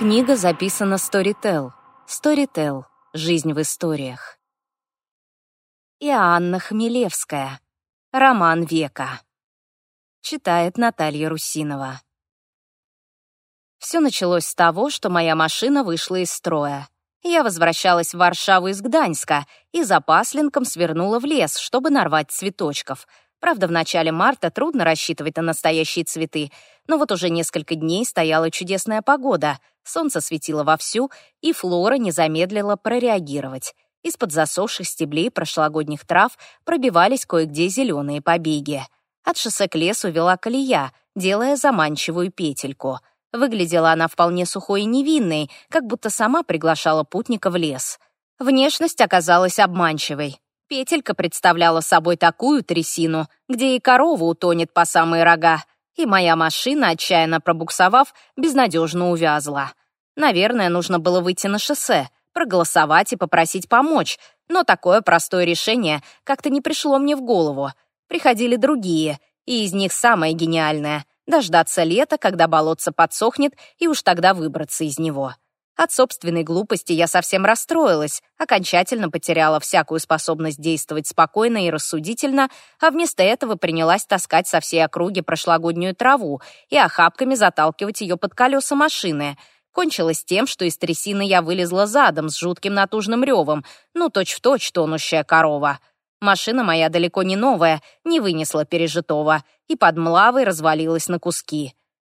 Книга записана Storytel. Storytel. Жизнь в историях. И Анна Хмелевская. Роман века. Читает Наталья Русинова. Все началось с того, что моя машина вышла из строя. Я возвращалась в Варшаву из Гданьска и за Паслинком свернула в лес, чтобы нарвать цветочков — Правда, в начале марта трудно рассчитывать на настоящие цветы, но вот уже несколько дней стояла чудесная погода, солнце светило вовсю, и Флора не замедлила прореагировать. Из-под засохших стеблей прошлогодних трав пробивались кое-где зеленые побеги. От шоссе к лесу вела колея, делая заманчивую петельку. Выглядела она вполне сухой и невинной, как будто сама приглашала путника в лес. Внешность оказалась обманчивой. Петелька представляла собой такую трясину, где и корова утонет по самые рога, и моя машина, отчаянно пробуксовав, безнадежно увязла. Наверное, нужно было выйти на шоссе, проголосовать и попросить помочь, но такое простое решение как-то не пришло мне в голову. Приходили другие, и из них самое гениальное — дождаться лета, когда болотце подсохнет, и уж тогда выбраться из него. От собственной глупости я совсем расстроилась, окончательно потеряла всякую способность действовать спокойно и рассудительно, а вместо этого принялась таскать со всей округи прошлогоднюю траву и охапками заталкивать ее под колеса машины. Кончилось тем, что из трясины я вылезла задом с жутким натужным ревом, ну, точь-в-точь точь тонущая корова. Машина моя далеко не новая, не вынесла пережитого, и под млавой развалилась на куски.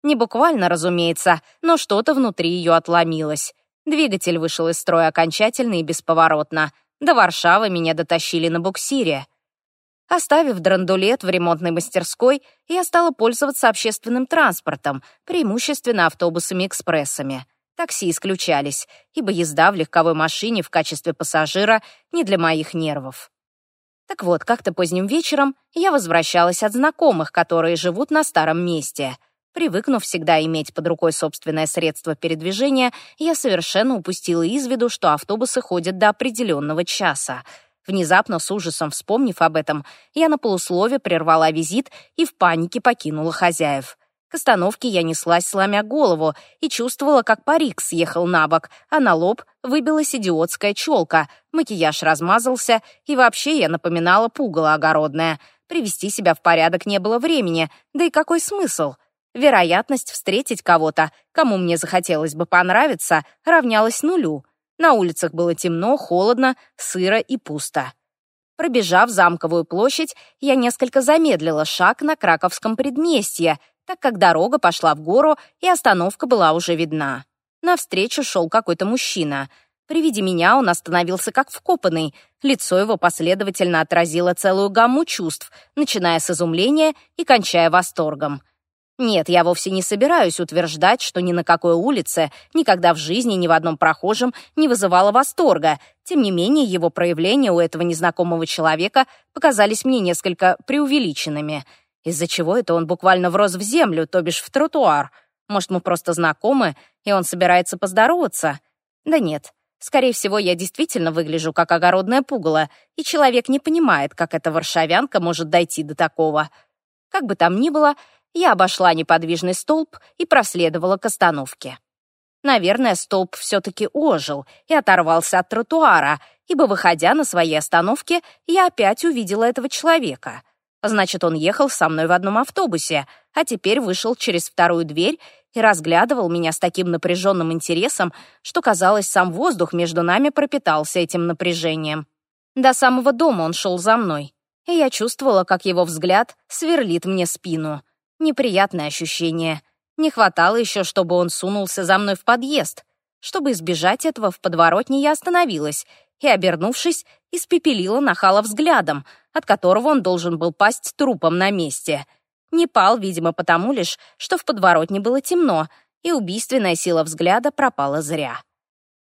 Не буквально, разумеется, но что-то внутри ее отломилось. Двигатель вышел из строя окончательно и бесповоротно. До Варшавы меня дотащили на буксире. Оставив драндулет в ремонтной мастерской, я стала пользоваться общественным транспортом, преимущественно автобусами-экспрессами. Такси исключались, ибо езда в легковой машине в качестве пассажира не для моих нервов. Так вот, как-то поздним вечером я возвращалась от знакомых, которые живут на старом месте — Привыкнув всегда иметь под рукой собственное средство передвижения, я совершенно упустила из виду, что автобусы ходят до определенного часа. Внезапно, с ужасом вспомнив об этом, я на полуслове прервала визит и в панике покинула хозяев. К остановке я неслась, сломя голову, и чувствовала, как парик съехал на бок, а на лоб выбилась идиотская челка, макияж размазался, и вообще я напоминала пугало огородное. Привести себя в порядок не было времени, да и какой смысл? вероятность встретить кого-то, кому мне захотелось бы понравиться, равнялась нулю. На улицах было темно, холодно, сыро и пусто. Пробежав замковую площадь, я несколько замедлила шаг на Краковском предместье, так как дорога пошла в гору, и остановка была уже видна. Навстречу шел какой-то мужчина. При виде меня он остановился как вкопанный. Лицо его последовательно отразило целую гамму чувств, начиная с изумления и кончая восторгом. Нет, я вовсе не собираюсь утверждать, что ни на какой улице, никогда в жизни, ни в одном прохожем не вызывало восторга. Тем не менее, его проявления у этого незнакомого человека показались мне несколько преувеличенными, из-за чего это он буквально врос в землю, то бишь в тротуар. Может, мы просто знакомы, и он собирается поздороваться? Да нет. Скорее всего, я действительно выгляжу как огородное пугало, и человек не понимает, как эта варшавянка может дойти до такого. Как бы там ни было, я обошла неподвижный столб и проследовала к остановке. Наверное, столб все-таки ожил и оторвался от тротуара, ибо, выходя на своей остановке, я опять увидела этого человека. Значит, он ехал со мной в одном автобусе, а теперь вышел через вторую дверь и разглядывал меня с таким напряженным интересом, что, казалось, сам воздух между нами пропитался этим напряжением. До самого дома он шел за мной, и я чувствовала, как его взгляд сверлит мне спину. Неприятное ощущение. Не хватало еще, чтобы он сунулся за мной в подъезд. Чтобы избежать этого, в подворотне я остановилась и, обернувшись, испепелила нахала взглядом, от которого он должен был пасть трупом на месте. Не пал, видимо, потому лишь, что в подворотне было темно, и убийственная сила взгляда пропала зря.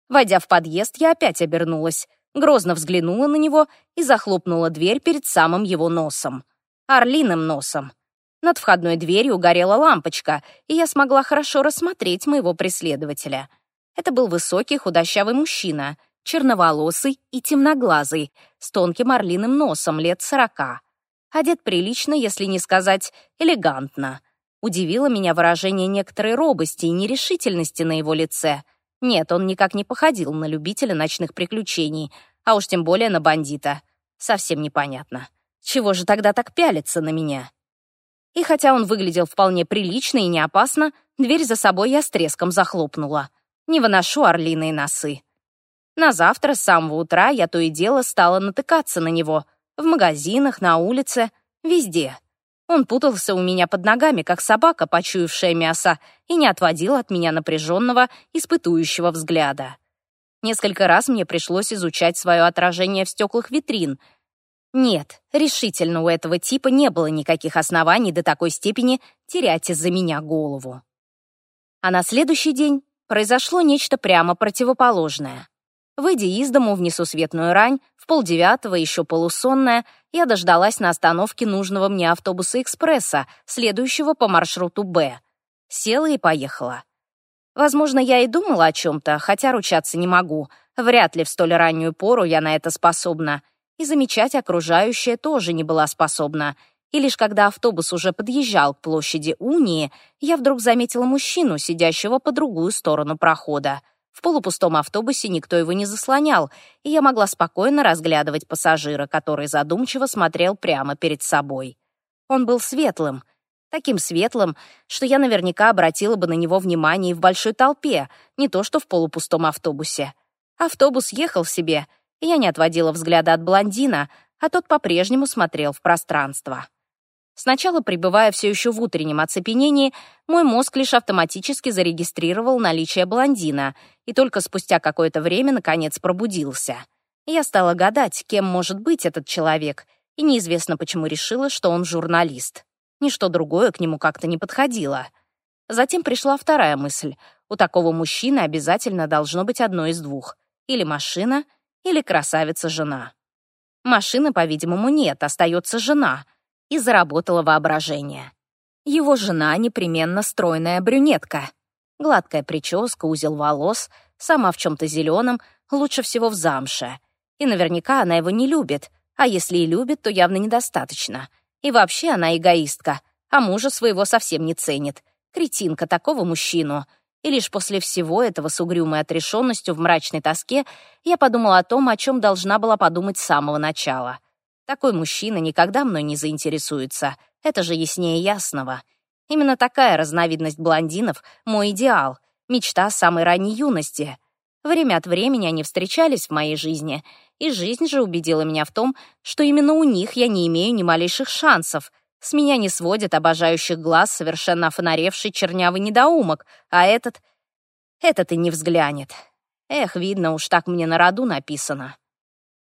Войдя в подъезд, я опять обернулась, грозно взглянула на него и захлопнула дверь перед самым его носом. Орлиным носом. Над входной дверью горела лампочка, и я смогла хорошо рассмотреть моего преследователя. Это был высокий худощавый мужчина, черноволосый и темноглазый, с тонким орлиным носом лет сорока. Одет прилично, если не сказать элегантно. Удивило меня выражение некоторой робости и нерешительности на его лице. Нет, он никак не походил на любителя ночных приключений, а уж тем более на бандита. Совсем непонятно. Чего же тогда так пялится на меня? и хотя он выглядел вполне прилично и не опасно, дверь за собой я с треском захлопнула. Не выношу орлиные носы. На завтра с самого утра я то и дело стала натыкаться на него. В магазинах, на улице, везде. Он путался у меня под ногами, как собака, почуявшая мясо, и не отводил от меня напряженного, испытующего взгляда. Несколько раз мне пришлось изучать свое отражение в стеклах витрин — нет, решительно у этого типа не было никаких оснований до такой степени терять из-за меня голову. А на следующий день произошло нечто прямо противоположное. Выйдя из дому в несусветную рань, в полдевятого, еще полусонная, я дождалась на остановке нужного мне автобуса-экспресса, следующего по маршруту «Б». Села и поехала. Возможно, я и думала о чем-то, хотя ручаться не могу. Вряд ли в столь раннюю пору я на это способна — и замечать окружающее тоже не была способна. И лишь когда автобус уже подъезжал к площади Унии, я вдруг заметила мужчину, сидящего по другую сторону прохода. В полупустом автобусе никто его не заслонял, и я могла спокойно разглядывать пассажира, который задумчиво смотрел прямо перед собой. Он был светлым, таким светлым, что я наверняка обратила бы на него внимание и в большой толпе, не то что в полупустом автобусе. Автобус ехал себе — я не отводила взгляда от блондина, а тот по-прежнему смотрел в пространство. Сначала, пребывая все еще в утреннем оцепенении, мой мозг лишь автоматически зарегистрировал наличие блондина и только спустя какое-то время, наконец, пробудился. Я стала гадать, кем может быть этот человек, и неизвестно почему решила, что он журналист. Ничто другое к нему как-то не подходило. Затем пришла вторая мысль. У такого мужчины обязательно должно быть одно из двух. Или машина — или красавица жена. Машины, по-видимому, нет, остается жена. И заработало воображение. Его жена непременно стройная брюнетка. Гладкая прическа, узел волос, сама в чем-то зеленом, лучше всего в замше. И наверняка она его не любит, а если и любит, то явно недостаточно. И вообще она эгоистка, а мужа своего совсем не ценит. Кретинка такого мужчину — и лишь после всего этого с угрюмой отрешенностью в мрачной тоске я подумала о том, о чем должна была подумать с самого начала. Такой мужчина никогда мной не заинтересуется. Это же яснее ясного. Именно такая разновидность блондинов — мой идеал, мечта самой ранней юности. Время от времени они встречались в моей жизни, и жизнь же убедила меня в том, что именно у них я не имею ни малейших шансов — с меня не сводит обожающих глаз совершенно фонаревший чернявый недоумок, а этот... этот и не взглянет. Эх, видно, уж так мне на роду написано.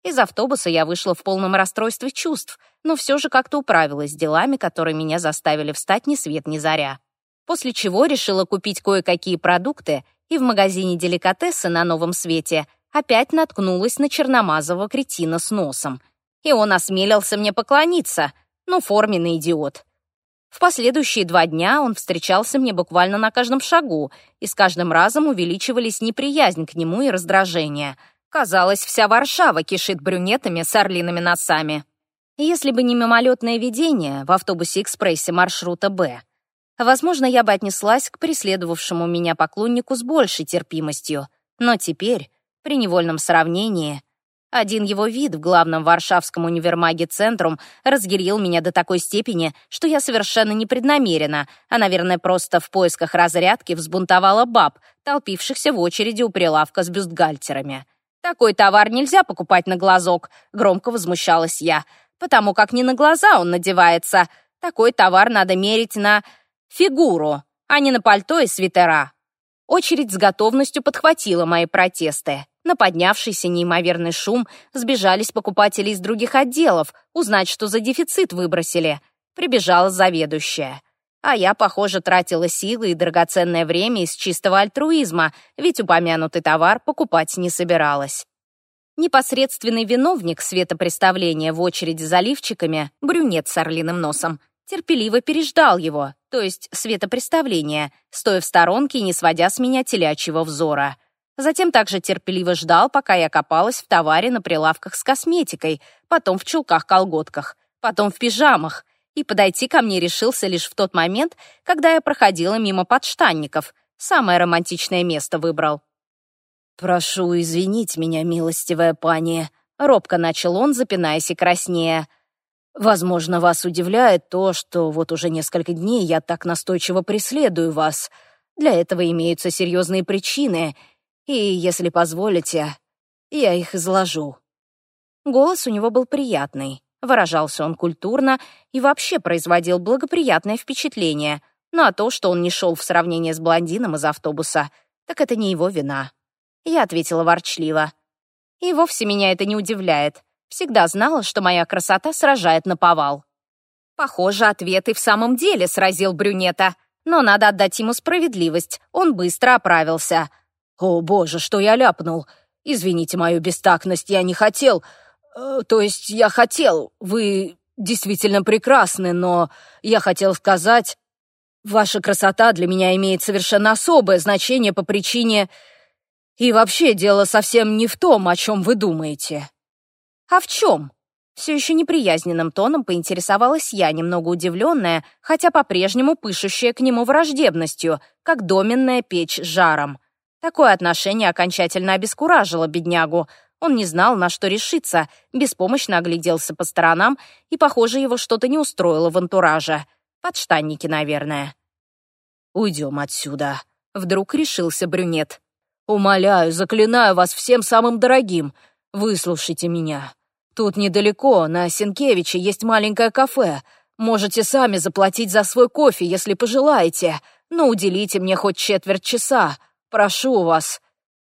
Из автобуса я вышла в полном расстройстве чувств, но все же как-то управилась с делами, которые меня заставили встать ни свет ни заря. После чего решила купить кое-какие продукты и в магазине деликатесы на Новом Свете опять наткнулась на черномазого кретина с носом. И он осмелился мне поклониться — ну, но форменный идиот. В последующие два дня он встречался мне буквально на каждом шагу, и с каждым разом увеличивались неприязнь к нему и раздражение. Казалось, вся Варшава кишит брюнетами с орлиными носами. Если бы не мимолетное видение в автобусе-экспрессе маршрута «Б», возможно, я бы отнеслась к преследовавшему меня поклоннику с большей терпимостью, но теперь, при невольном сравнении, один его вид в главном варшавском универмаге «Центрум» разгирил меня до такой степени, что я совершенно непреднамеренно, а, наверное, просто в поисках разрядки взбунтовала баб, толпившихся в очереди у прилавка с бюстгальтерами. «Такой товар нельзя покупать на глазок», — громко возмущалась я, «потому как не на глаза он надевается. Такой товар надо мерить на фигуру, а не на пальто и свитера». Очередь с готовностью подхватила мои протесты. На поднявшийся неимоверный шум сбежались покупатели из других отделов, узнать, что за дефицит выбросили. Прибежала заведующая. А я, похоже, тратила силы и драгоценное время из чистого альтруизма, ведь упомянутый товар покупать не собиралась. Непосредственный виновник светопреставления в очереди за лифчиками, брюнет с орлиным носом, терпеливо переждал его, то есть светопреставление, стоя в сторонке и не сводя с меня телячьего взора. Затем также терпеливо ждал, пока я копалась в товаре на прилавках с косметикой, потом в чулках-колготках, потом в пижамах, и подойти ко мне решился лишь в тот момент, когда я проходила мимо подштанников. Самое романтичное место выбрал. «Прошу извинить меня, милостивая пани», — робко начал он, запинаясь и краснея. «Возможно, вас удивляет то, что вот уже несколько дней я так настойчиво преследую вас. Для этого имеются серьезные причины — и, если позволите, я их изложу». Голос у него был приятный, выражался он культурно и вообще производил благоприятное впечатление. Ну а то, что он не шел в сравнение с блондином из автобуса, так это не его вина. Я ответила ворчливо. И вовсе меня это не удивляет. Всегда знала, что моя красота сражает на повал. Похоже, ответ и в самом деле сразил брюнета. Но надо отдать ему справедливость, он быстро оправился. «О, боже, что я ляпнул! Извините мою бестактность, я не хотел... Э, то есть я хотел, вы действительно прекрасны, но я хотел сказать... Ваша красота для меня имеет совершенно особое значение по причине... И вообще дело совсем не в том, о чем вы думаете». «А в чем?» Все еще неприязненным тоном поинтересовалась я, немного удивленная, хотя по-прежнему пышущая к нему враждебностью, как доменная печь с жаром. Такое отношение окончательно обескуражило беднягу. Он не знал, на что решиться, беспомощно огляделся по сторонам, и, похоже, его что-то не устроило в антураже. Подштанники, наверное. «Уйдем отсюда», — вдруг решился брюнет. «Умоляю, заклинаю вас всем самым дорогим. Выслушайте меня. Тут недалеко, на Сенкевиче, есть маленькое кафе. Можете сами заплатить за свой кофе, если пожелаете, но уделите мне хоть четверть часа. Прошу вас!»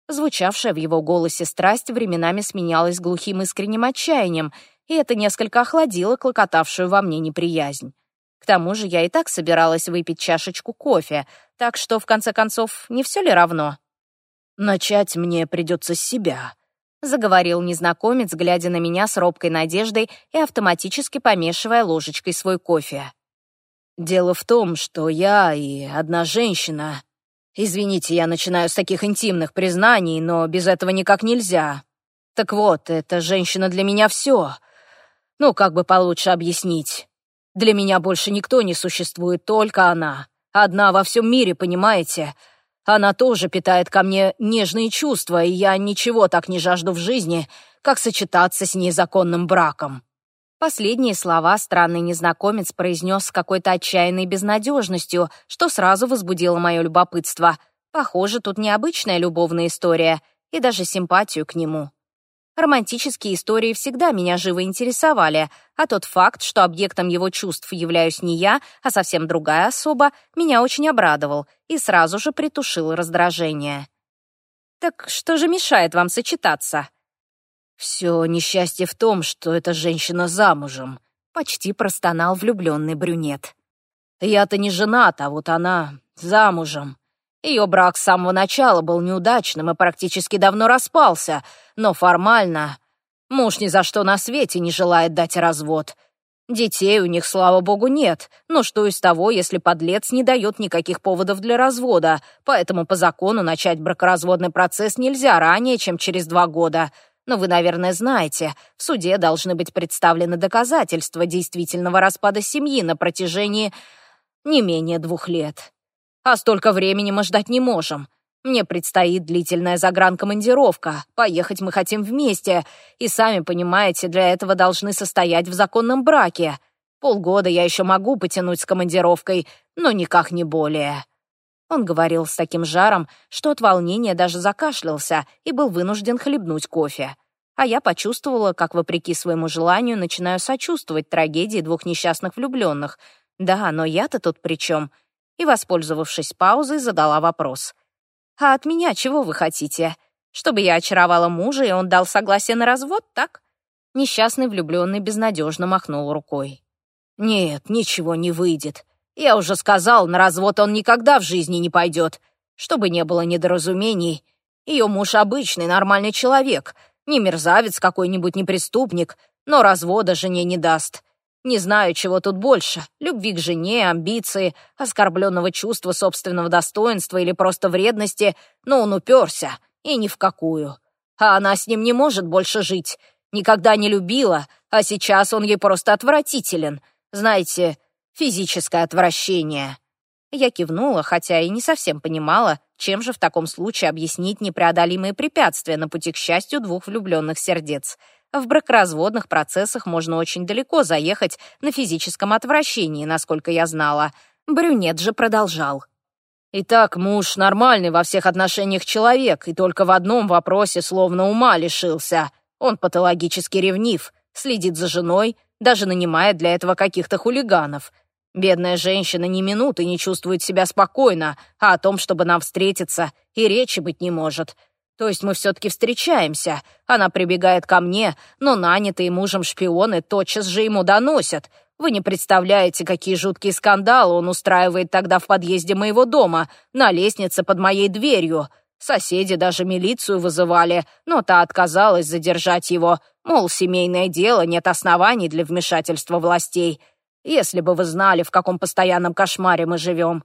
Звучавшая в его голосе страсть временами сменялась глухим искренним отчаянием, и это несколько охладило клокотавшую во мне неприязнь. К тому же я и так собиралась выпить чашечку кофе, так что, в конце концов, не все ли равно? «Начать мне придется с себя», — заговорил незнакомец, глядя на меня с робкой надеждой и автоматически помешивая ложечкой свой кофе. «Дело в том, что я и одна женщина Извините, я начинаю с таких интимных признаний, но без этого никак нельзя. Так вот, эта женщина для меня все. Ну, как бы получше объяснить. Для меня больше никто не существует, только она. Одна во всем мире, понимаете? Она тоже питает ко мне нежные чувства, и я ничего так не жажду в жизни, как сочетаться с ней законным браком. Последние слова странный незнакомец произнес с какой-то отчаянной безнадежностью, что сразу возбудило мое любопытство. Похоже, тут необычная любовная история и даже симпатию к нему. Романтические истории всегда меня живо интересовали, а тот факт, что объектом его чувств являюсь не я, а совсем другая особа, меня очень обрадовал и сразу же притушил раздражение. «Так что же мешает вам сочетаться?» «Все несчастье в том, что эта женщина замужем», — почти простонал влюбленный брюнет. «Я-то не женат, а вот она замужем. Ее брак с самого начала был неудачным и практически давно распался, но формально муж ни за что на свете не желает дать развод. Детей у них, слава богу, нет, но что из того, если подлец не дает никаких поводов для развода, поэтому по закону начать бракоразводный процесс нельзя ранее, чем через два года». Но вы, наверное, знаете, в суде должны быть представлены доказательства действительного распада семьи на протяжении не менее двух лет. А столько времени мы ждать не можем. Мне предстоит длительная загранкомандировка. Поехать мы хотим вместе. И сами понимаете, для этого должны состоять в законном браке. Полгода я еще могу потянуть с командировкой, но никак не более. Он говорил с таким жаром, что от волнения даже закашлялся и был вынужден хлебнуть кофе. А я почувствовала, как, вопреки своему желанию, начинаю сочувствовать трагедии двух несчастных влюбленных. Да, но я-то тут при чем? И, воспользовавшись паузой, задала вопрос. «А от меня чего вы хотите? Чтобы я очаровала мужа, и он дал согласие на развод, так?» Несчастный влюбленный безнадежно махнул рукой. «Нет, ничего не выйдет. Я уже сказал, на развод он никогда в жизни не пойдет. Чтобы не было недоразумений, ее муж обычный, нормальный человек, не мерзавец какой-нибудь, не преступник, но развода жене не даст. Не знаю, чего тут больше — любви к жене, амбиции, оскорбленного чувства собственного достоинства или просто вредности, но он уперся, и ни в какую. А она с ним не может больше жить. Никогда не любила, а сейчас он ей просто отвратителен. Знаете, физическое отвращение». Я кивнула, хотя и не совсем понимала, чем же в таком случае объяснить непреодолимые препятствия на пути к счастью двух влюбленных сердец. В бракоразводных процессах можно очень далеко заехать на физическом отвращении, насколько я знала. Брюнет же продолжал. «Итак, муж нормальный во всех отношениях человек, и только в одном вопросе словно ума лишился. Он патологически ревнив, следит за женой, даже нанимает для этого каких-то хулиганов. Бедная женщина ни минуты не чувствует себя спокойно, а о том, чтобы нам встретиться, и речи быть не может. То есть мы все-таки встречаемся. Она прибегает ко мне, но нанятые мужем шпионы тотчас же ему доносят. Вы не представляете, какие жуткие скандалы он устраивает тогда в подъезде моего дома, на лестнице под моей дверью. Соседи даже милицию вызывали, но та отказалась задержать его. Мол, семейное дело, нет оснований для вмешательства властей если бы вы знали, в каком постоянном кошмаре мы живем».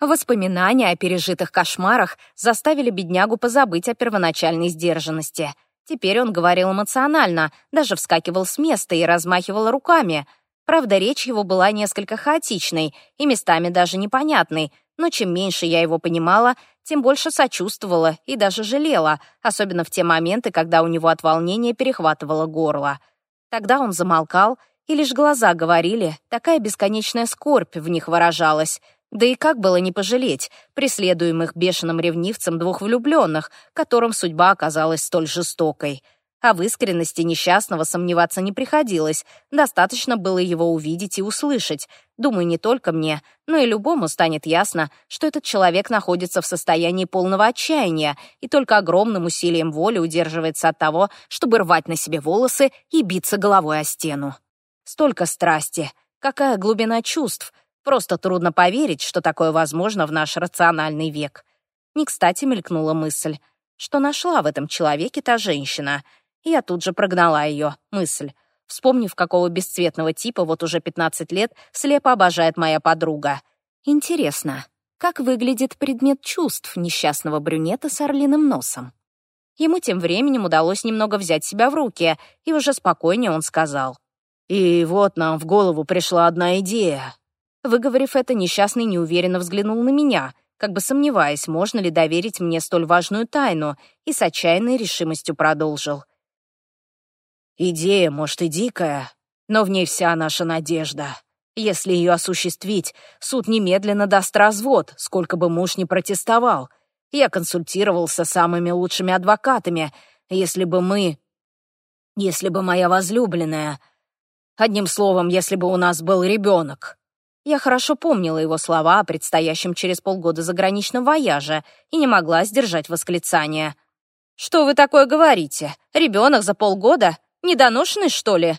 Воспоминания о пережитых кошмарах заставили беднягу позабыть о первоначальной сдержанности. Теперь он говорил эмоционально, даже вскакивал с места и размахивал руками. Правда, речь его была несколько хаотичной и местами даже непонятной, но чем меньше я его понимала, тем больше сочувствовала и даже жалела, особенно в те моменты, когда у него от волнения перехватывало горло. Тогда он замолкал и лишь глаза говорили, такая бесконечная скорбь в них выражалась. Да и как было не пожалеть преследуемых бешеным ревнивцем двух влюбленных, которым судьба оказалась столь жестокой. А в искренности несчастного сомневаться не приходилось, достаточно было его увидеть и услышать. Думаю, не только мне, но и любому станет ясно, что этот человек находится в состоянии полного отчаяния и только огромным усилием воли удерживается от того, чтобы рвать на себе волосы и биться головой о стену столько страсти, какая глубина чувств. Просто трудно поверить, что такое возможно в наш рациональный век. Не кстати мелькнула мысль, что нашла в этом человеке та женщина. Я тут же прогнала ее, мысль. Вспомнив, какого бесцветного типа вот уже 15 лет слепо обожает моя подруга. Интересно, как выглядит предмет чувств несчастного брюнета с орлиным носом? Ему тем временем удалось немного взять себя в руки, и уже спокойнее он сказал. И вот нам в голову пришла одна идея. Выговорив это, несчастный неуверенно взглянул на меня, как бы сомневаясь, можно ли доверить мне столь важную тайну, и с отчаянной решимостью продолжил. Идея, может, и дикая, но в ней вся наша надежда. Если ее осуществить, суд немедленно даст развод, сколько бы муж не протестовал. Я консультировался с самыми лучшими адвокатами. Если бы мы... Если бы моя возлюбленная Одним словом, если бы у нас был ребенок. Я хорошо помнила его слова о предстоящем через полгода заграничном вояже и не могла сдержать восклицание. «Что вы такое говорите? Ребенок за полгода? Недоношенный, что ли?»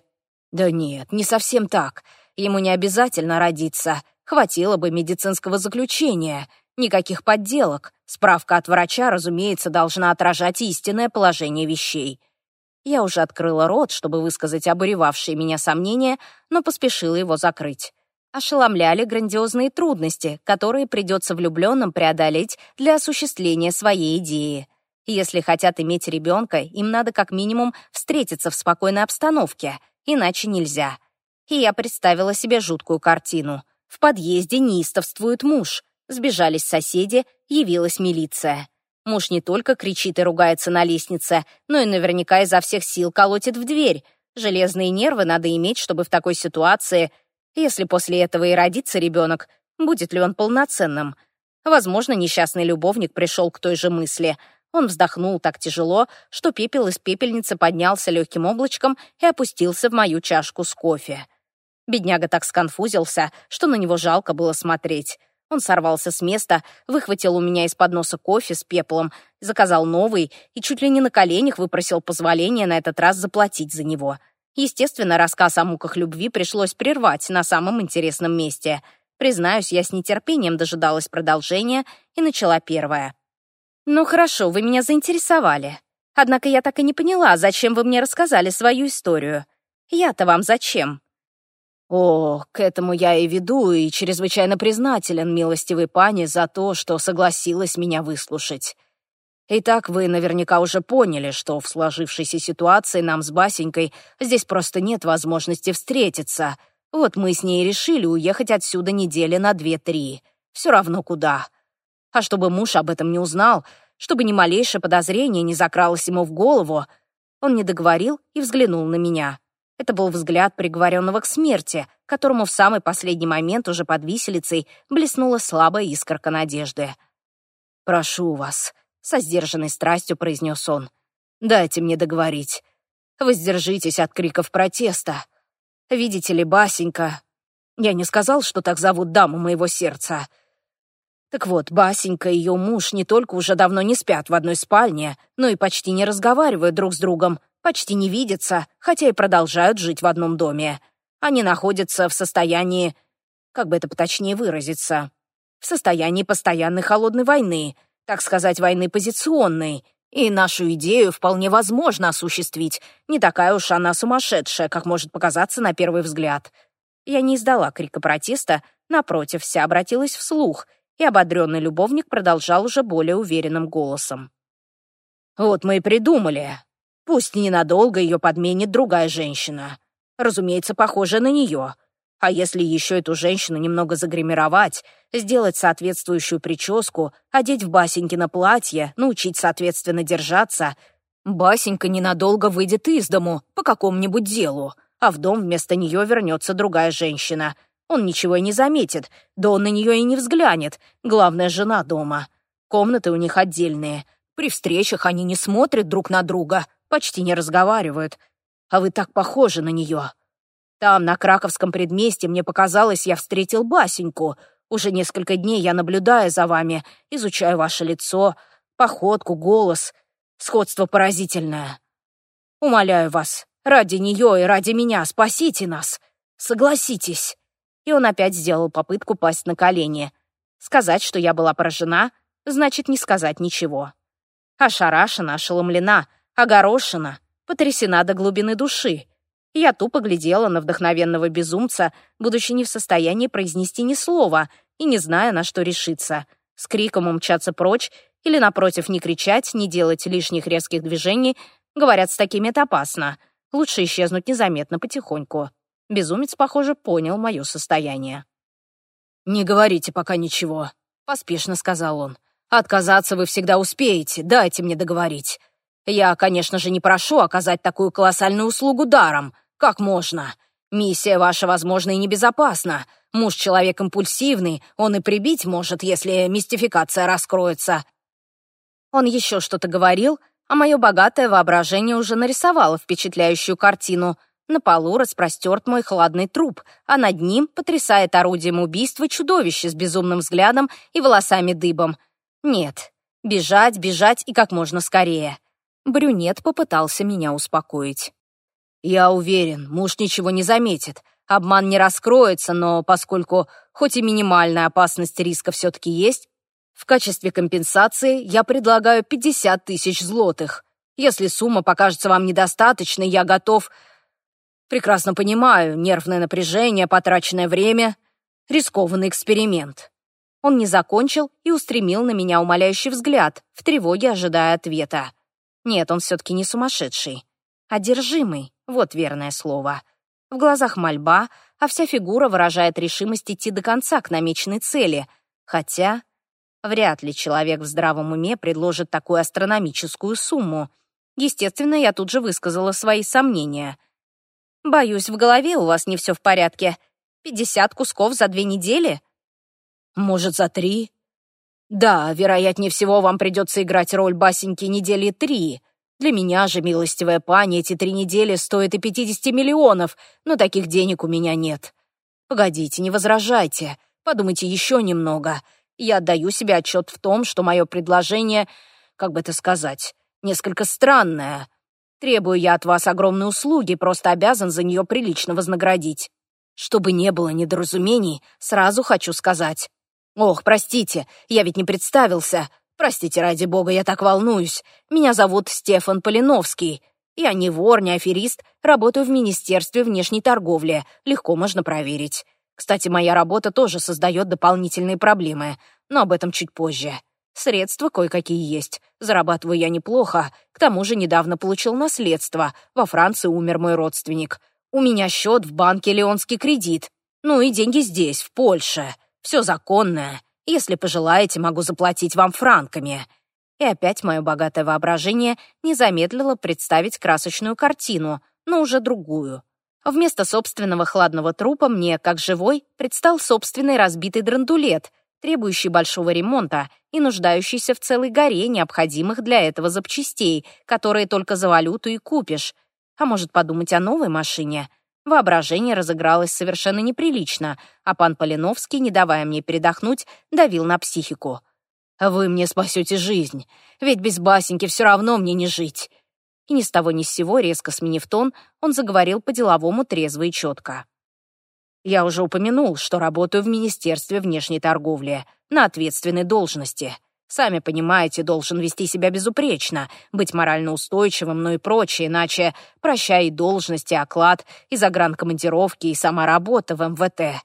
«Да нет, не совсем так. Ему не обязательно родиться. Хватило бы медицинского заключения. Никаких подделок. Справка от врача, разумеется, должна отражать истинное положение вещей. Я уже открыла рот, чтобы высказать обуревавшие меня сомнения, но поспешила его закрыть. Ошеломляли грандиозные трудности, которые придется влюбленным преодолеть для осуществления своей идеи. Если хотят иметь ребенка, им надо как минимум встретиться в спокойной обстановке, иначе нельзя. И я представила себе жуткую картину. В подъезде неистовствует муж. Сбежались соседи, явилась милиция. Муж не только кричит и ругается на лестнице, но и наверняка изо всех сил колотит в дверь. Железные нервы надо иметь, чтобы в такой ситуации, если после этого и родится ребенок, будет ли он полноценным. Возможно, несчастный любовник пришел к той же мысли. Он вздохнул так тяжело, что пепел из пепельницы поднялся легким облачком и опустился в мою чашку с кофе. Бедняга так сконфузился, что на него жалко было смотреть. Он сорвался с места, выхватил у меня из-под носа кофе с пеплом, заказал новый и чуть ли не на коленях выпросил позволения на этот раз заплатить за него. Естественно, рассказ о муках любви пришлось прервать на самом интересном месте. Признаюсь, я с нетерпением дожидалась продолжения и начала первое. «Ну хорошо, вы меня заинтересовали. Однако я так и не поняла, зачем вы мне рассказали свою историю. Я-то вам зачем?» О, к этому я и веду, и чрезвычайно признателен милостивый пане за то, что согласилась меня выслушать. Итак, вы наверняка уже поняли, что в сложившейся ситуации нам с Басенькой здесь просто нет возможности встретиться. Вот мы с ней решили уехать отсюда недели на две-три. Все равно куда. А чтобы муж об этом не узнал, чтобы ни малейшее подозрение не закралось ему в голову, он не договорил и взглянул на меня. Это был взгляд приговоренного к смерти, которому в самый последний момент уже под виселицей блеснула слабая искорка надежды. «Прошу вас», — со сдержанной страстью произнес он, — «дайте мне договорить. Воздержитесь от криков протеста. Видите ли, Басенька... Я не сказал, что так зовут даму моего сердца. Так вот, Басенька и ее муж не только уже давно не спят в одной спальне, но и почти не разговаривают друг с другом, почти не видятся, хотя и продолжают жить в одном доме. Они находятся в состоянии, как бы это поточнее выразиться, в состоянии постоянной холодной войны, так сказать, войны позиционной. И нашу идею вполне возможно осуществить. Не такая уж она сумасшедшая, как может показаться на первый взгляд. Я не издала крика протеста, напротив, вся обратилась вслух, и ободренный любовник продолжал уже более уверенным голосом. «Вот мы и придумали. Пусть ненадолго ее подменит другая женщина. Разумеется, похожая на нее. А если еще эту женщину немного загримировать, сделать соответствующую прическу, одеть в Басенькино платье, научить соответственно держаться, Басенька ненадолго выйдет из дому по какому-нибудь делу, а в дом вместо нее вернется другая женщина. Он ничего и не заметит, да он на нее и не взглянет. Главное, жена дома. Комнаты у них отдельные. При встречах они не смотрят друг на друга, почти не разговаривают, а вы так похожи на нее. Там, на Краковском предместе, мне показалось, я встретил Басеньку. Уже несколько дней я наблюдаю за вами, изучаю ваше лицо, походку, голос. Сходство поразительное. Умоляю вас, ради нее и ради меня спасите нас. Согласитесь». И он опять сделал попытку пасть на колени. Сказать, что я была поражена, значит не сказать ничего. Ошарашена, ошеломлена — огорошена, потрясена до глубины души. Я тупо глядела на вдохновенного безумца, будучи не в состоянии произнести ни слова и не зная, на что решиться. С криком умчаться прочь или, напротив, не кричать, не делать лишних резких движений, говорят, с такими это опасно. Лучше исчезнуть незаметно потихоньку. Безумец, похоже, понял мое состояние. «Не говорите пока ничего», — поспешно сказал он. «Отказаться вы всегда успеете, дайте мне договорить. Я, конечно же, не прошу оказать такую колоссальную услугу даром. Как можно? Миссия ваша, возможно, и небезопасна. Муж человек импульсивный, он и прибить может, если мистификация раскроется. Он еще что-то говорил, а мое богатое воображение уже нарисовало впечатляющую картину. На полу распростерт мой хладный труп, а над ним потрясает орудием убийства чудовище с безумным взглядом и волосами дыбом. Нет, бежать, бежать и как можно скорее. Брюнет попытался меня успокоить. «Я уверен, муж ничего не заметит. Обман не раскроется, но поскольку хоть и минимальная опасность риска все-таки есть, в качестве компенсации я предлагаю 50 тысяч злотых. Если сумма покажется вам недостаточной, я готов... Прекрасно понимаю, нервное напряжение, потраченное время, рискованный эксперимент». Он не закончил и устремил на меня умоляющий взгляд, в тревоге ожидая ответа. Нет, он все-таки не сумасшедший. Одержимый, вот верное слово. В глазах мольба, а вся фигура выражает решимость идти до конца к намеченной цели. Хотя вряд ли человек в здравом уме предложит такую астрономическую сумму. Естественно, я тут же высказала свои сомнения. «Боюсь, в голове у вас не все в порядке. Пятьдесят кусков за две недели?» «Может, за три?» Да, вероятнее всего, вам придется играть роль басеньки недели три. Для меня же, милостивая пани, эти три недели стоят и 50 миллионов, но таких денег у меня нет. Погодите, не возражайте. Подумайте еще немного. Я отдаю себе отчет в том, что мое предложение, как бы это сказать, несколько странное. Требую я от вас огромной услуги, просто обязан за нее прилично вознаградить. Чтобы не было недоразумений, сразу хочу сказать. Ох, простите, я ведь не представился. Простите, ради бога, я так волнуюсь. Меня зовут Стефан Полиновский. Я не вор, не аферист, работаю в Министерстве внешней торговли. Легко можно проверить. Кстати, моя работа тоже создает дополнительные проблемы, но об этом чуть позже. Средства кое-какие есть. Зарабатываю я неплохо. К тому же недавно получил наследство. Во Франции умер мой родственник. У меня счет в банке «Леонский кредит». Ну и деньги здесь, в Польше. Все законное. Если пожелаете, могу заплатить вам франками». И опять мое богатое воображение не замедлило представить красочную картину, но уже другую. Вместо собственного хладного трупа мне, как живой, предстал собственный разбитый драндулет, требующий большого ремонта и нуждающийся в целой горе необходимых для этого запчастей, которые только за валюту и купишь. А может подумать о новой машине? Воображение разыгралось совершенно неприлично, а пан Полиновский, не давая мне передохнуть, давил на психику. «Вы мне спасете жизнь, ведь без Басеньки все равно мне не жить». И ни с того ни с сего, резко сменив тон, он заговорил по-деловому трезво и четко. «Я уже упомянул, что работаю в Министерстве внешней торговли, на ответственной должности. Сами понимаете, должен вести себя безупречно, быть морально устойчивым, ну и прочее, иначе прощай и должности, оклад, и загранкомандировки, и сама работа в МВТ.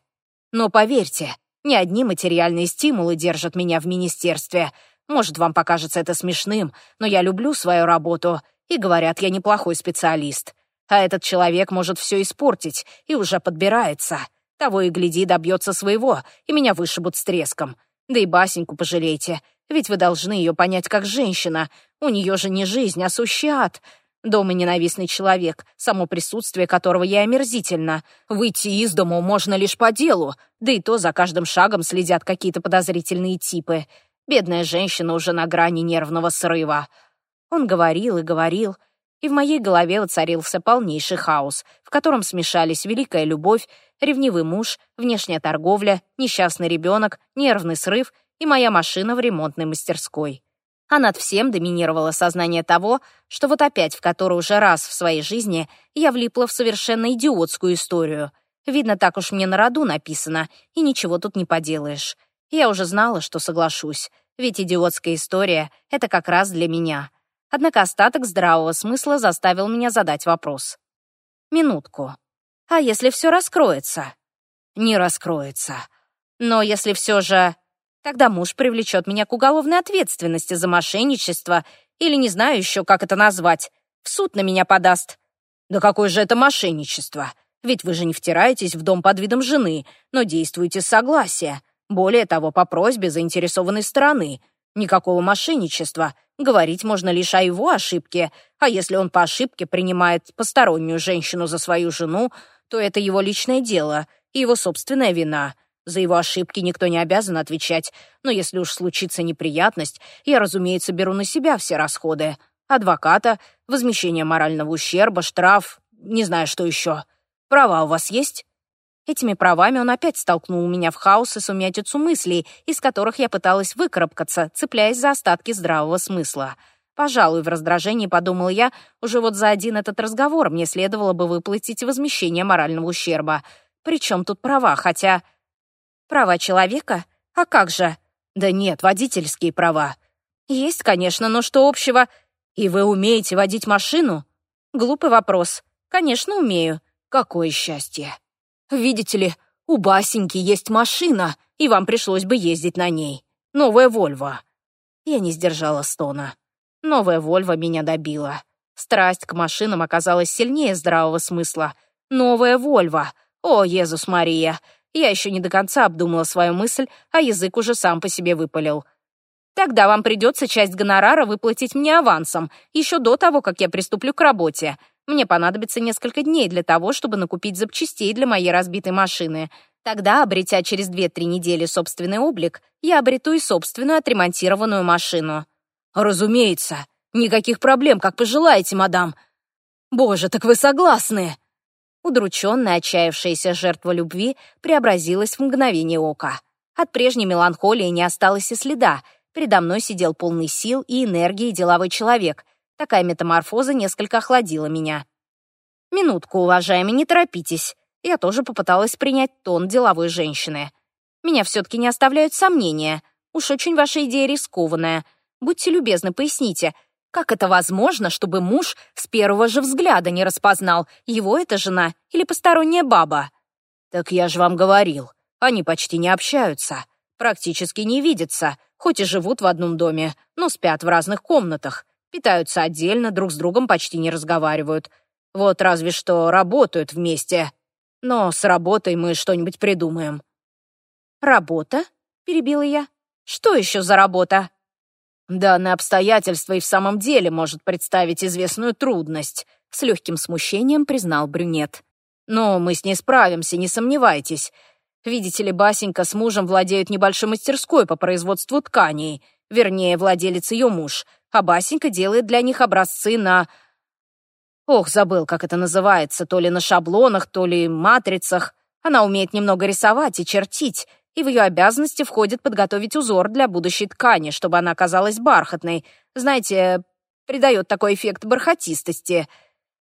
Но поверьте, не одни материальные стимулы держат меня в министерстве. Может, вам покажется это смешным, но я люблю свою работу, и говорят, я неплохой специалист. А этот человек может все испортить и уже подбирается. Того и гляди, добьется своего, и меня вышибут с треском. Да и Басеньку пожалейте. Ведь вы должны ее понять как женщина. У нее же не жизнь, а сущий ад. Дома ненавистный человек, само присутствие которого ей омерзительно. Выйти из дому можно лишь по делу, да и то за каждым шагом следят какие-то подозрительные типы. Бедная женщина уже на грани нервного срыва. Он говорил и говорил, и в моей голове воцарился полнейший хаос, в котором смешались великая любовь, ревнивый муж, внешняя торговля, несчастный ребенок, нервный срыв и моя машина в ремонтной мастерской. А над всем доминировало сознание того, что вот опять в который уже раз в своей жизни я влипла в совершенно идиотскую историю. Видно, так уж мне на роду написано, и ничего тут не поделаешь. Я уже знала, что соглашусь, ведь идиотская история — это как раз для меня. Однако остаток здравого смысла заставил меня задать вопрос. Минутку. А если все раскроется? Не раскроется. Но если все же... Тогда муж привлечет меня к уголовной ответственности за мошенничество или не знаю еще, как это назвать. В суд на меня подаст. Да какое же это мошенничество? Ведь вы же не втираетесь в дом под видом жены, но действуете с согласия. Более того, по просьбе заинтересованной стороны. Никакого мошенничества. Говорить можно лишь о его ошибке. А если он по ошибке принимает постороннюю женщину за свою жену, то это его личное дело и его собственная вина. За его ошибки никто не обязан отвечать, но если уж случится неприятность, я, разумеется, беру на себя все расходы. Адвоката, возмещение морального ущерба, штраф, не знаю, что еще. Права у вас есть?» Этими правами он опять столкнул меня в хаос и сумятицу мыслей, из которых я пыталась выкарабкаться, цепляясь за остатки здравого смысла. Пожалуй, в раздражении подумал я, уже вот за один этот разговор мне следовало бы выплатить возмещение морального ущерба. Причем тут права, хотя... Права человека? А как же? Да нет, водительские права. Есть, конечно, но что общего? И вы умеете водить машину? Глупый вопрос. Конечно, умею. Какое счастье. Видите ли, у Басеньки есть машина, и вам пришлось бы ездить на ней. Новая Вольва. Я не сдержала стона. Новая Вольва меня добила. Страсть к машинам оказалась сильнее здравого смысла. Новая Вольва. О, Иисус Мария, я еще не до конца обдумала свою мысль, а язык уже сам по себе выпалил. «Тогда вам придется часть гонорара выплатить мне авансом, еще до того, как я приступлю к работе. Мне понадобится несколько дней для того, чтобы накупить запчастей для моей разбитой машины. Тогда, обретя через 2-3 недели собственный облик, я обрету и собственную отремонтированную машину». «Разумеется. Никаких проблем, как пожелаете, мадам». «Боже, так вы согласны!» Удрученная, отчаявшаяся жертва любви преобразилась в мгновение ока. От прежней меланхолии не осталось и следа. Передо мной сидел полный сил и энергии деловой человек. Такая метаморфоза несколько охладила меня. «Минутку, уважаемый, не торопитесь». Я тоже попыталась принять тон деловой женщины. «Меня все-таки не оставляют сомнения. Уж очень ваша идея рискованная. Будьте любезны, поясните, как это возможно, чтобы муж с первого же взгляда не распознал, его это жена или посторонняя баба? Так я же вам говорил, они почти не общаются, практически не видятся, хоть и живут в одном доме, но спят в разных комнатах, питаются отдельно, друг с другом почти не разговаривают. Вот разве что работают вместе. Но с работой мы что-нибудь придумаем. «Работа?» — перебила я. «Что еще за работа?» Данное обстоятельство и в самом деле может представить известную трудность», — с легким смущением признал брюнет. «Но мы с ней справимся, не сомневайтесь. Видите ли, Басенька с мужем владеют небольшой мастерской по производству тканей, вернее, владелец ее муж, а Басенька делает для них образцы на... Ох, забыл, как это называется, то ли на шаблонах, то ли матрицах. Она умеет немного рисовать и чертить, и в ее обязанности входит подготовить узор для будущей ткани, чтобы она казалась бархатной. Знаете, придает такой эффект бархатистости.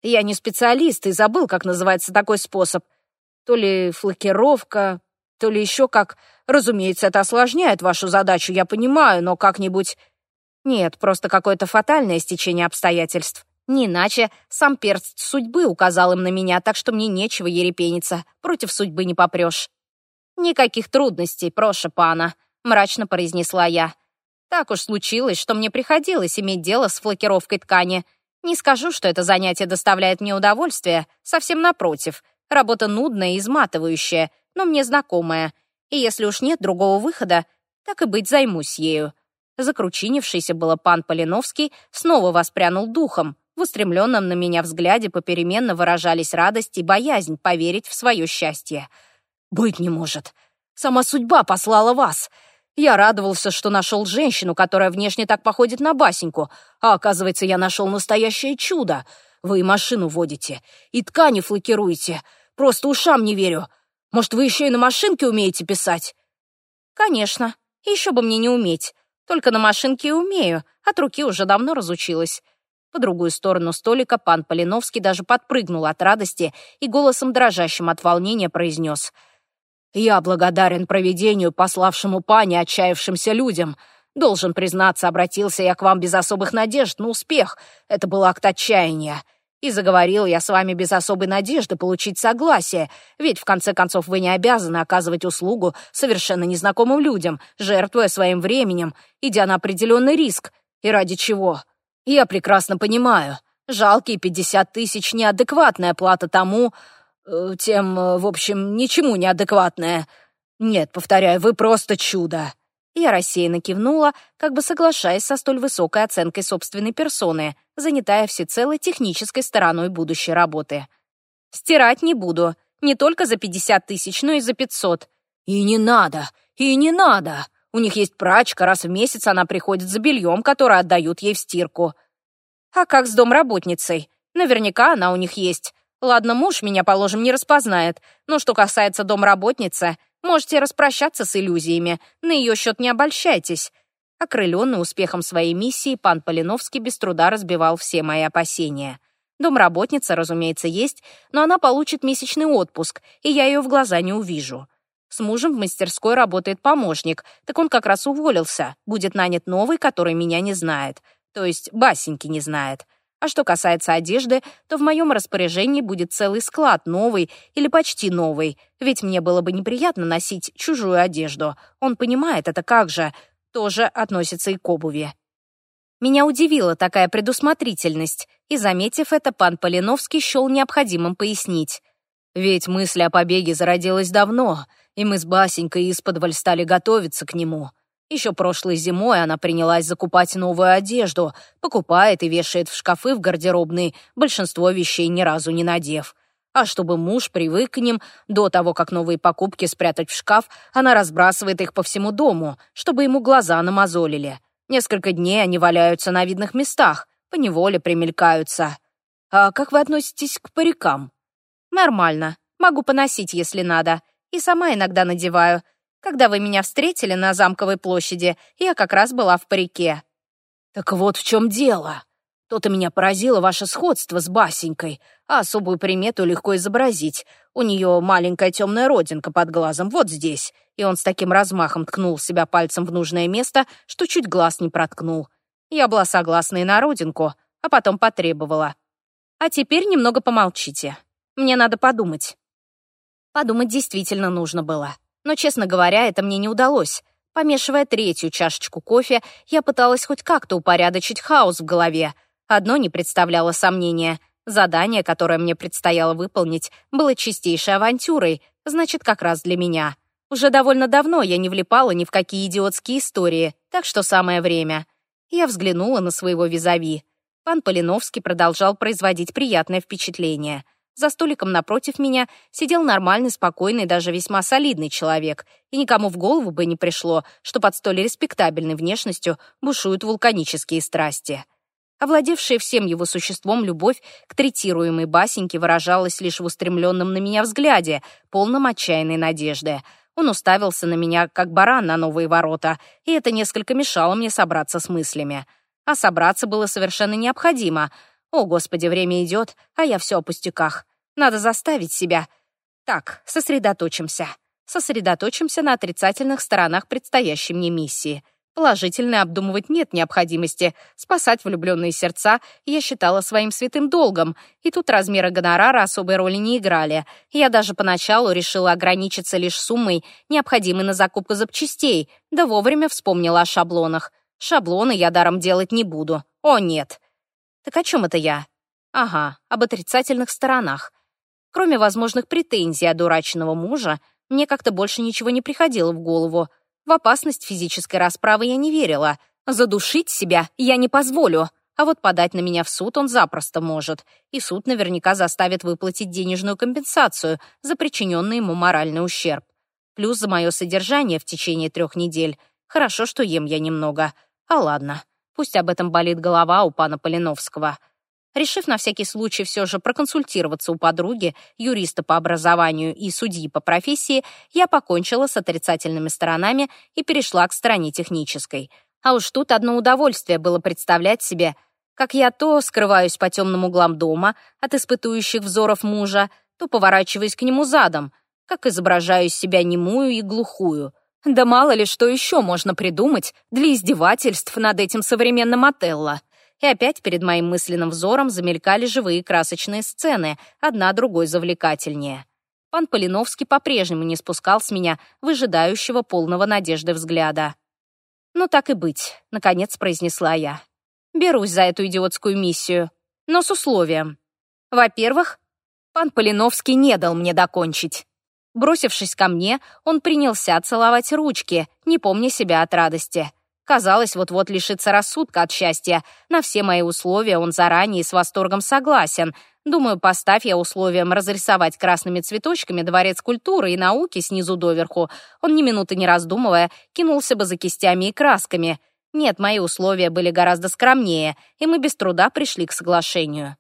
Я не специалист и забыл, как называется такой способ. То ли флокировка, то ли еще как. Разумеется, это осложняет вашу задачу, я понимаю, но как-нибудь... Нет, просто какое-то фатальное стечение обстоятельств. Не иначе сам перст судьбы указал им на меня, так что мне нечего ерепениться. Против судьбы не попрешь. «Никаких трудностей, прошу пана», — мрачно произнесла я. «Так уж случилось, что мне приходилось иметь дело с флокировкой ткани. Не скажу, что это занятие доставляет мне удовольствие, совсем напротив. Работа нудная и изматывающая, но мне знакомая. И если уж нет другого выхода, так и быть, займусь ею». Закручинившийся было пан Полиновский снова воспрянул духом. В устремленном на меня взгляде попеременно выражались радость и боязнь поверить в свое счастье. Быть не может. Сама судьба послала вас. Я радовался, что нашел женщину, которая внешне так походит на Басеньку, а оказывается, я нашел настоящее чудо. Вы и машину водите, и ткани флокируете. Просто ушам не верю. Может, вы еще и на машинке умеете писать? Конечно. Еще бы мне не уметь. Только на машинке и умею. От руки уже давно разучилась. По другую сторону столика пан Полиновский даже подпрыгнул от радости и голосом дрожащим от волнения произнес — я благодарен проведению, пославшему пани отчаявшимся людям. Должен признаться, обратился я к вам без особых надежд на успех. Это было акт отчаяния. И заговорил я с вами без особой надежды получить согласие, ведь в конце концов вы не обязаны оказывать услугу совершенно незнакомым людям, жертвуя своим временем, идя на определенный риск. И ради чего? Я прекрасно понимаю. Жалкие 50 тысяч — неадекватная плата тому, тем, э, в общем, ничему неадекватное. Нет, повторяю, вы просто чудо». Я рассеянно кивнула, как бы соглашаясь со столь высокой оценкой собственной персоны, занятая всецело технической стороной будущей работы. «Стирать не буду. Не только за 50 тысяч, но и за 500. «И не надо! И не надо! У них есть прачка, раз в месяц она приходит за бельем, которое отдают ей в стирку». «А как с домработницей? Наверняка она у них есть. Ладно, муж меня, положим, не распознает. Но что касается домработницы, можете распрощаться с иллюзиями. На ее счет не обольщайтесь. Окрыленный успехом своей миссии, пан Полиновский без труда разбивал все мои опасения. Домработница, разумеется, есть, но она получит месячный отпуск, и я ее в глаза не увижу. С мужем в мастерской работает помощник, так он как раз уволился. Будет нанят новый, который меня не знает. То есть Басеньки не знает. А что касается одежды, то в моем распоряжении будет целый склад новый или почти новый, ведь мне было бы неприятно носить чужую одежду. Он понимает это как же. Тоже относится и к обуви. Меня удивила такая предусмотрительность, и, заметив это, пан Полиновский счел необходимым пояснить. «Ведь мысль о побеге зародилась давно, и мы с Басенькой из-под стали готовиться к нему». Еще прошлой зимой она принялась закупать новую одежду, покупает и вешает в шкафы в гардеробной, большинство вещей ни разу не надев. А чтобы муж привык к ним, до того, как новые покупки спрятать в шкаф, она разбрасывает их по всему дому, чтобы ему глаза намазолили. Несколько дней они валяются на видных местах, поневоле примелькаются. «А как вы относитесь к парикам?» «Нормально. Могу поносить, если надо. И сама иногда надеваю. Когда вы меня встретили на замковой площади, я как раз была в парике». «Так вот в чем дело. То-то меня поразило ваше сходство с Басенькой, а особую примету легко изобразить. У нее маленькая темная родинка под глазом, вот здесь». И он с таким размахом ткнул себя пальцем в нужное место, что чуть глаз не проткнул. Я была согласна и на родинку, а потом потребовала. «А теперь немного помолчите. Мне надо подумать». Подумать действительно нужно было но, честно говоря, это мне не удалось. Помешивая третью чашечку кофе, я пыталась хоть как-то упорядочить хаос в голове. Одно не представляло сомнения. Задание, которое мне предстояло выполнить, было чистейшей авантюрой, значит, как раз для меня. Уже довольно давно я не влипала ни в какие идиотские истории, так что самое время. Я взглянула на своего визави. Пан Полиновский продолжал производить приятное впечатление. За столиком напротив меня сидел нормальный, спокойный, даже весьма солидный человек, и никому в голову бы не пришло, что под столь респектабельной внешностью бушуют вулканические страсти. Овладевшая всем его существом любовь к третируемой басеньке выражалась лишь в устремленном на меня взгляде, полном отчаянной надежды. Он уставился на меня, как баран на новые ворота, и это несколько мешало мне собраться с мыслями. А собраться было совершенно необходимо — о, Господи, время идет, а я все о пустяках. Надо заставить себя. Так, сосредоточимся. Сосредоточимся на отрицательных сторонах предстоящей мне миссии. Положительно обдумывать нет необходимости. Спасать влюбленные сердца я считала своим святым долгом, и тут размеры гонорара особой роли не играли. Я даже поначалу решила ограничиться лишь суммой, необходимой на закупку запчастей, да вовремя вспомнила о шаблонах. Шаблоны я даром делать не буду. О, нет. Так о чем это я? Ага, об отрицательных сторонах. Кроме возможных претензий от дурачного мужа, мне как-то больше ничего не приходило в голову. В опасность физической расправы я не верила. Задушить себя я не позволю. А вот подать на меня в суд он запросто может. И суд наверняка заставит выплатить денежную компенсацию за причиненный ему моральный ущерб. Плюс за мое содержание в течение трех недель. Хорошо, что ем я немного. А ладно. Пусть об этом болит голова у пана Полиновского. Решив на всякий случай все же проконсультироваться у подруги, юриста по образованию и судьи по профессии, я покончила с отрицательными сторонами и перешла к стороне технической. А уж тут одно удовольствие было представлять себе, как я то скрываюсь по темным углам дома от испытующих взоров мужа, то поворачиваюсь к нему задом, как изображаю себя немую и глухую — да мало ли что еще можно придумать для издевательств над этим современным Отелло. И опять перед моим мысленным взором замелькали живые красочные сцены, одна другой завлекательнее. Пан Полиновский по-прежнему не спускал с меня выжидающего полного надежды взгляда. «Ну так и быть», — наконец произнесла я. «Берусь за эту идиотскую миссию, но с условием. Во-первых, пан Полиновский не дал мне докончить. Бросившись ко мне, он принялся целовать ручки, не помня себя от радости. Казалось, вот-вот лишится рассудка от счастья. На все мои условия он заранее с восторгом согласен. Думаю, поставь я условием разрисовать красными цветочками дворец культуры и науки снизу доверху. Он ни минуты не раздумывая кинулся бы за кистями и красками. Нет, мои условия были гораздо скромнее, и мы без труда пришли к соглашению.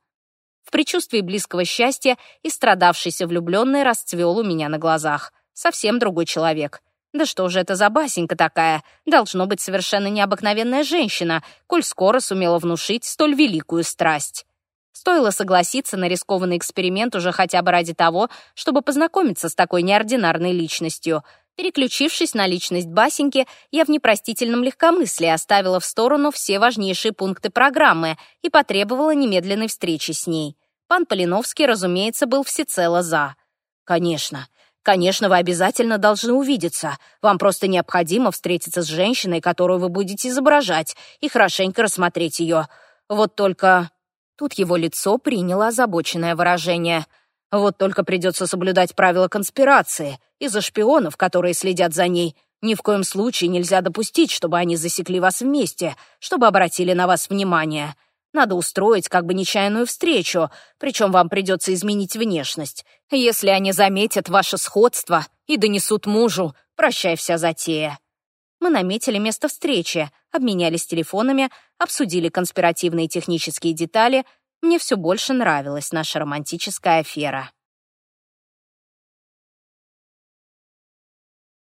В предчувствии близкого счастья и страдавшийся влюбленный расцвел у меня на глазах. Совсем другой человек. Да что же это за басенька такая? Должно быть совершенно необыкновенная женщина, коль скоро сумела внушить столь великую страсть. Стоило согласиться на рискованный эксперимент уже хотя бы ради того, чтобы познакомиться с такой неординарной личностью — Переключившись на личность Басеньки, я в непростительном легкомыслии оставила в сторону все важнейшие пункты программы и потребовала немедленной встречи с ней. Пан Полиновский, разумеется, был всецело «за». «Конечно. Конечно, вы обязательно должны увидеться. Вам просто необходимо встретиться с женщиной, которую вы будете изображать, и хорошенько рассмотреть ее. Вот только...» Тут его лицо приняло озабоченное выражение – вот только придется соблюдать правила конспирации из-за шпионов, которые следят за ней. Ни в коем случае нельзя допустить, чтобы они засекли вас вместе, чтобы обратили на вас внимание. Надо устроить как бы нечаянную встречу, причем вам придется изменить внешность. Если они заметят ваше сходство и донесут мужу, прощай вся затея. Мы наметили место встречи, обменялись телефонами, обсудили конспиративные технические детали — мне все больше нравилась наша романтическая афера.